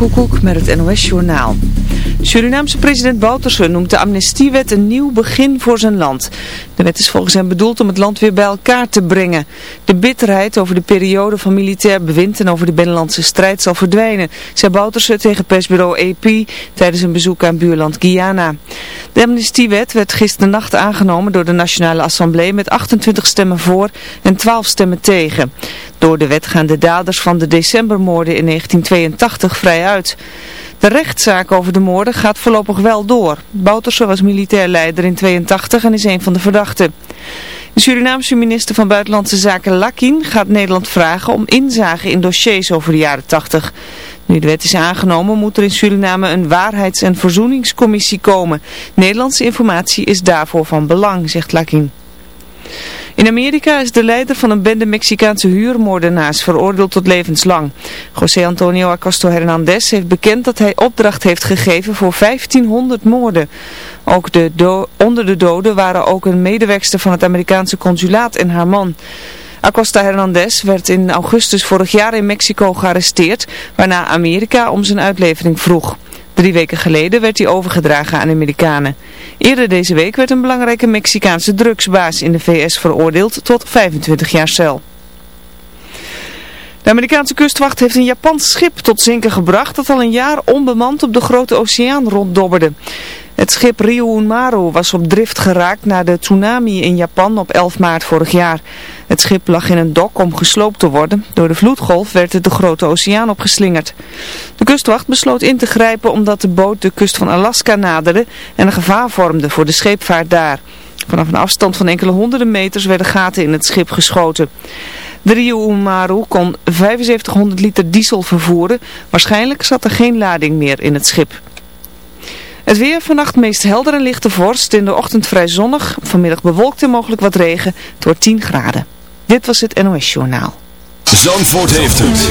Koekoek met het NOS-journaal. Surinaamse president Bouterse noemt de amnestiewet een nieuw begin voor zijn land. De wet is volgens hem bedoeld om het land weer bij elkaar te brengen. De bitterheid over de periode van militair bewind en over de binnenlandse strijd zal verdwijnen, zei Bouterse tegen persbureau AP tijdens een bezoek aan buurland Guyana. De amnestiewet werd gisternacht aangenomen door de Nationale Assemblée met 28 stemmen voor en 12 stemmen tegen. Door de wet gaan de daders van de decembermoorden in 1982 vrij uit. De rechtszaak over de moorden gaat voorlopig wel door. Bouterse was militair leider in 82 en is een van de verdachten. De Surinaamse minister van Buitenlandse Zaken Lakin gaat Nederland vragen om inzage in dossiers over de jaren 80. Nu de wet is aangenomen moet er in Suriname een waarheids- en verzoeningscommissie komen. Nederlandse informatie is daarvoor van belang, zegt Lakin. In Amerika is de leider van een bende Mexicaanse huurmoordenaars veroordeeld tot levenslang. José Antonio Acosto Hernandez heeft bekend dat hij opdracht heeft gegeven voor 1500 moorden. Ook de onder de doden waren ook een medewerkster van het Amerikaanse consulaat en haar man. Acosta Hernandez werd in augustus vorig jaar in Mexico gearresteerd, waarna Amerika om zijn uitlevering vroeg. Drie weken geleden werd hij overgedragen aan Amerikanen. Eerder deze week werd een belangrijke Mexicaanse drugsbaas in de VS veroordeeld tot 25 jaar cel. De Amerikaanse kustwacht heeft een Japans schip tot zinken gebracht dat al een jaar onbemand op de grote oceaan ronddobberde. Het schip Ryumaru was op drift geraakt na de tsunami in Japan op 11 maart vorig jaar. Het schip lag in een dok om gesloopt te worden. Door de vloedgolf werd het de grote oceaan opgeslingerd. De kustwacht besloot in te grijpen omdat de boot de kust van Alaska naderde en een gevaar vormde voor de scheepvaart daar. Vanaf een afstand van enkele honderden meters werden gaten in het schip geschoten. De Ryumaru kon 7500 liter diesel vervoeren. Waarschijnlijk zat er geen lading meer in het schip. Het weer vannacht meest helder en lichte vorst. In de ochtend vrij zonnig. Vanmiddag bewolkt en mogelijk wat regen. door 10 graden. Dit was het NOS Journaal. Zandvoort heeft het.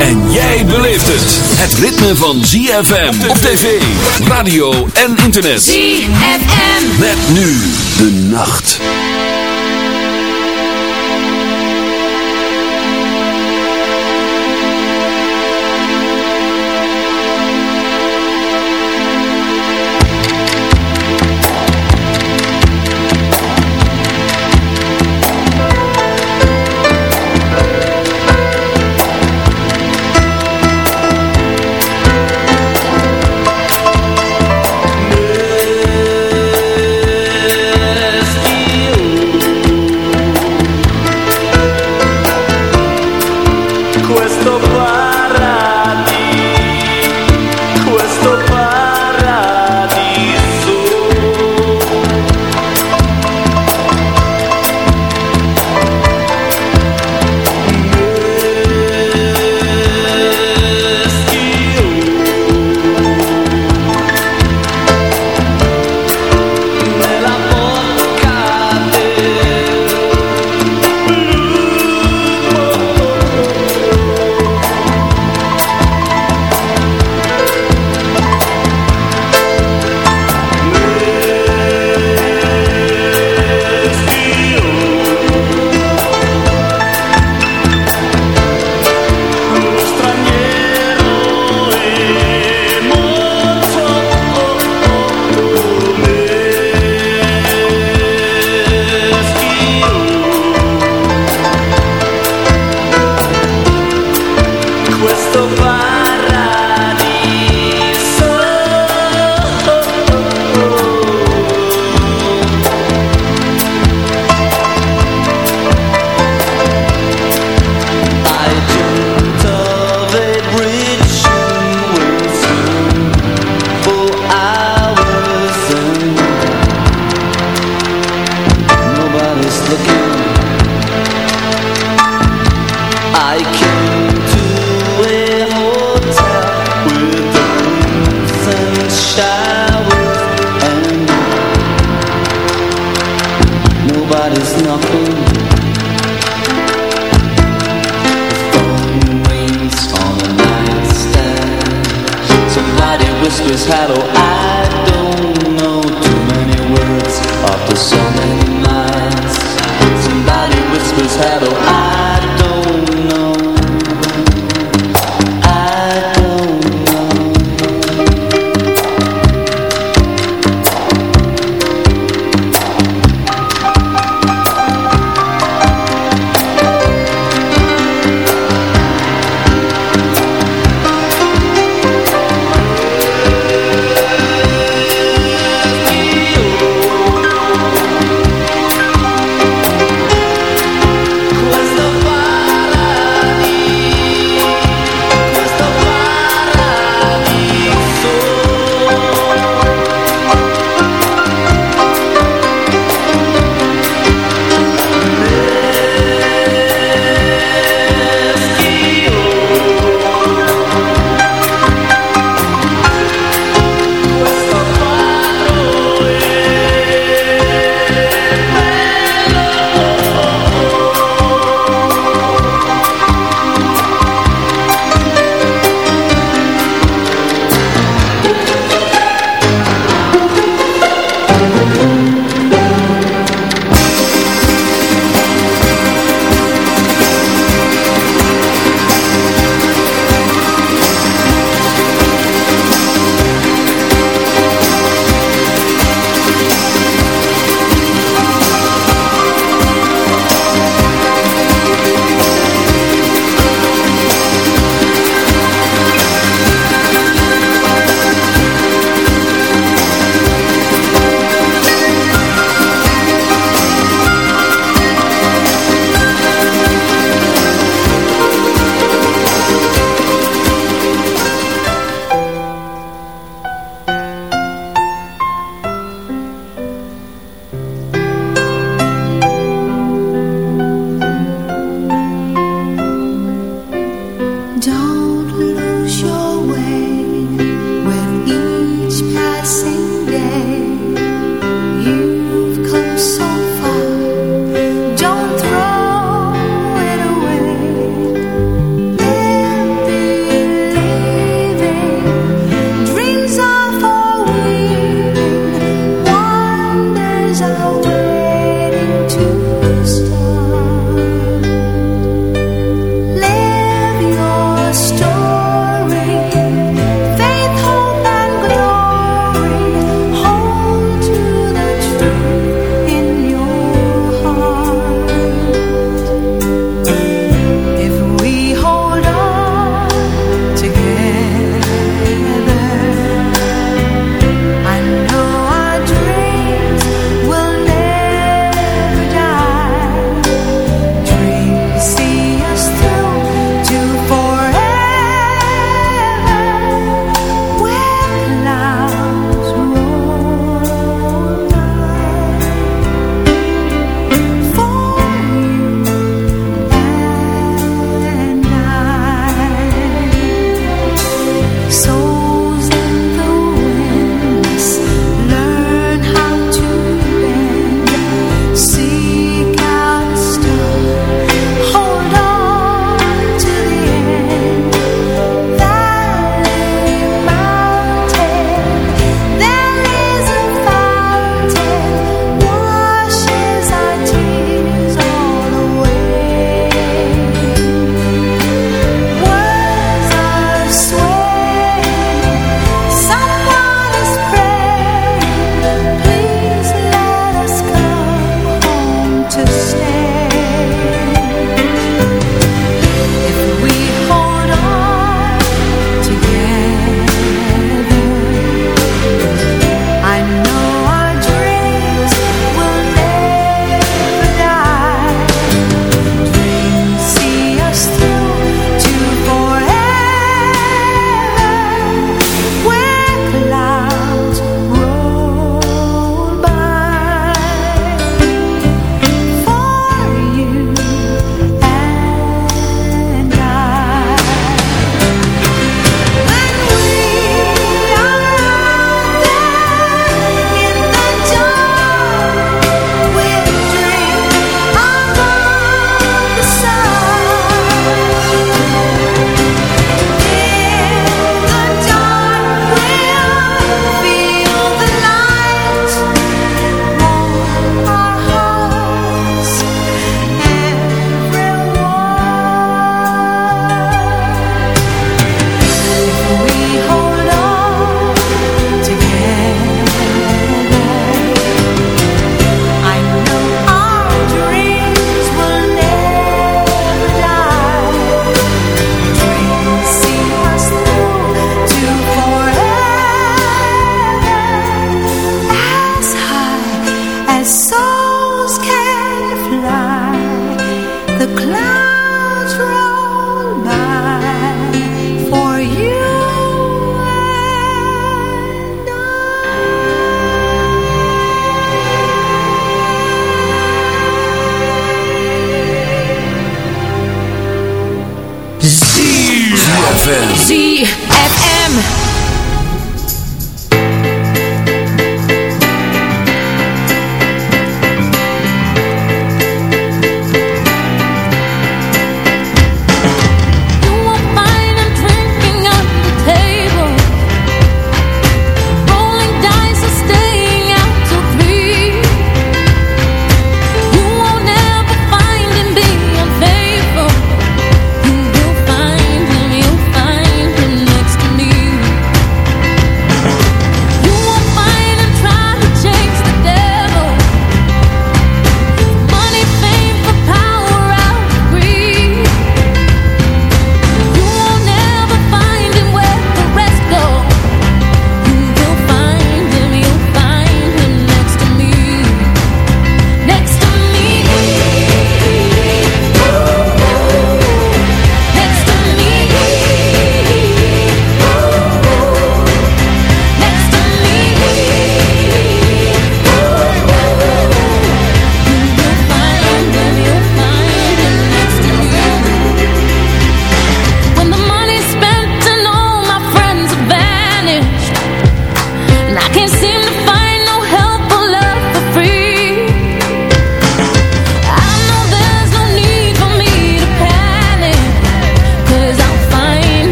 En jij beleeft het. Het ritme van ZFM op tv, radio en internet. ZFM. Met nu de nacht.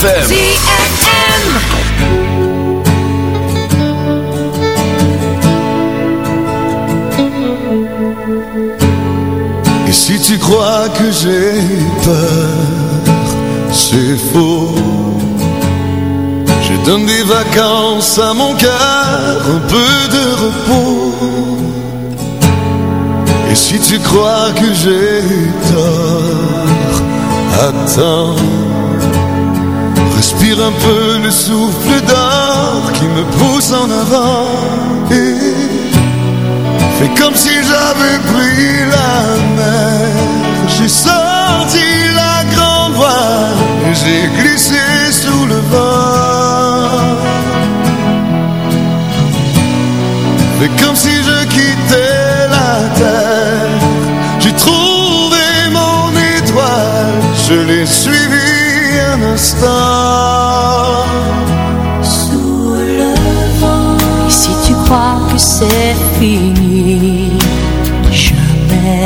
ZFM. souffle d'or qui me pousse en avant et fait comme si j'avais pris la mer. J'ai sorti la grande voile j'ai glissé sous le vent. Fait comme si je quittais la terre. J'ai trouvé mon étoile, je l'ai suivi un instant.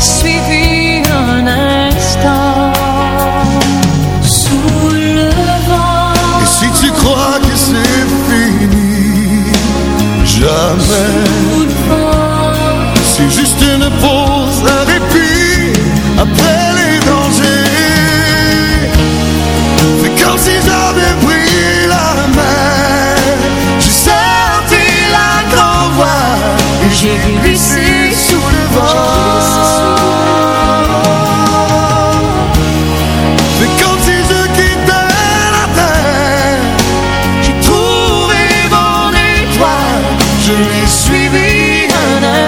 Sweetie. Je l'ai